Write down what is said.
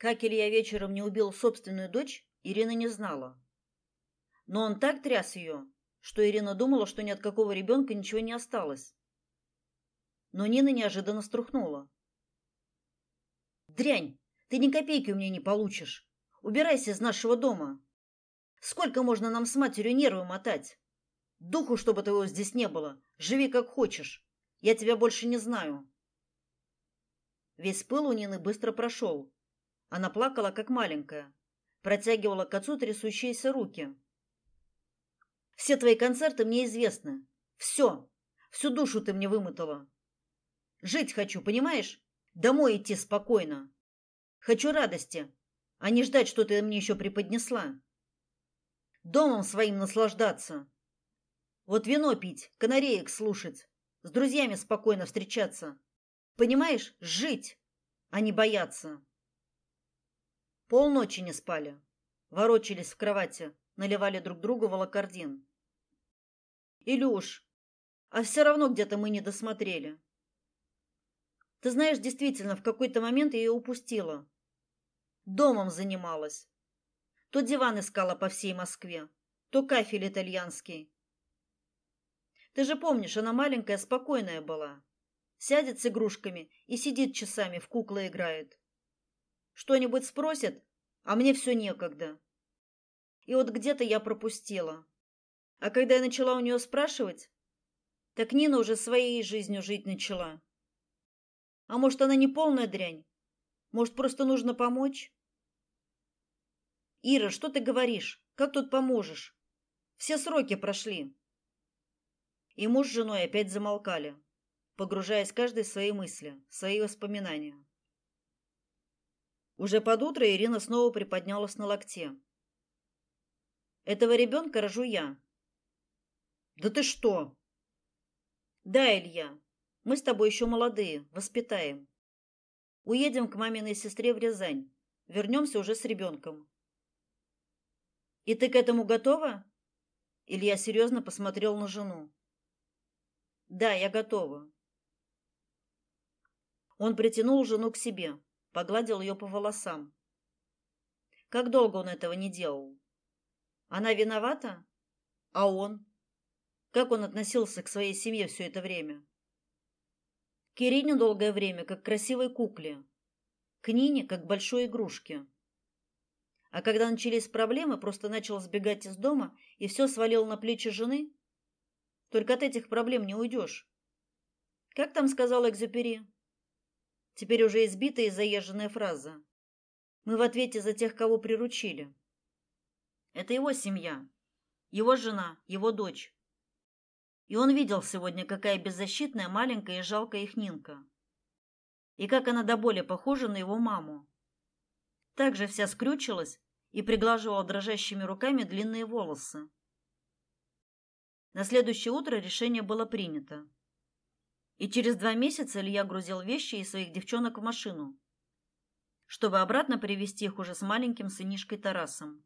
Как Илья вечером не убил собственную дочь, Ирина не знала. Но он так тряс ее, что Ирина думала, что ни от какого ребенка ничего не осталось. Но Нина неожиданно струхнула. «Дрянь, ты ни копейки у меня не получишь. Убирайся из нашего дома. Сколько можно нам с матерью нервы мотать? Духу, чтобы твоего здесь не было. Живи как хочешь. Я тебя больше не знаю». Весь пыл у Нины быстро прошел. Она плакала, как маленькая. Протягивала к отцу трясущиеся руки. «Все твои концерты мне известны. Все. Всю душу ты мне вымотала. Жить хочу, понимаешь? Домой идти спокойно. Хочу радости, а не ждать, что ты мне еще преподнесла. Домом своим наслаждаться. Вот вино пить, канареек слушать, с друзьями спокойно встречаться. Понимаешь, жить, а не бояться. Полночи не спали, ворочались в кровати, наливали друг другу волокордин. Илюш, а все равно где-то мы не досмотрели. Ты знаешь, действительно, в какой-то момент я ее упустила. Домом занималась. То диван искала по всей Москве, то кафель итальянский. Ты же помнишь, она маленькая, спокойная была сядет с игрушками и сидит часами в куклы играет. Что-нибудь спросит, а мне все некогда. И вот где-то я пропустила. А когда я начала у нее спрашивать, так Нина уже своей жизнью жить начала. А может, она не полная дрянь? Может, просто нужно помочь? Ира, что ты говоришь? Как тут поможешь? Все сроки прошли. И муж с женой опять замолкали погружаясь каждый в свои мысли, в свои воспоминания. Уже под утро Ирина снова приподнялась на локте. Этого ребенка рожу я. Да ты что? Да, Илья. Мы с тобой еще молодые, воспитаем. Уедем к маминой сестре в Рязань. Вернемся уже с ребенком. И ты к этому готова? Илья серьезно посмотрел на жену. Да, я готова. Он притянул жену к себе, погладил ее по волосам. Как долго он этого не делал? Она виновата? А он? Как он относился к своей семье все это время? К Ирине долгое время как к красивой кукле, к Нине как к большой игрушке. А когда начались проблемы, просто начал сбегать из дома и все свалил на плечи жены. Только от этих проблем не уйдешь. Как там сказал Экзюпери? Теперь уже избитая и заезженная фраза. Мы в ответе за тех, кого приручили. Это его семья, его жена, его дочь. И он видел сегодня, какая беззащитная, маленькая и жалкая их Нинка. И как она до боли похожа на его маму. Также вся скрючилась и приглаживала дрожащими руками длинные волосы. На следующее утро решение было принято. И через два месяца Илья грузил вещи и своих девчонок в машину, чтобы обратно привезти их уже с маленьким сынишкой Тарасом.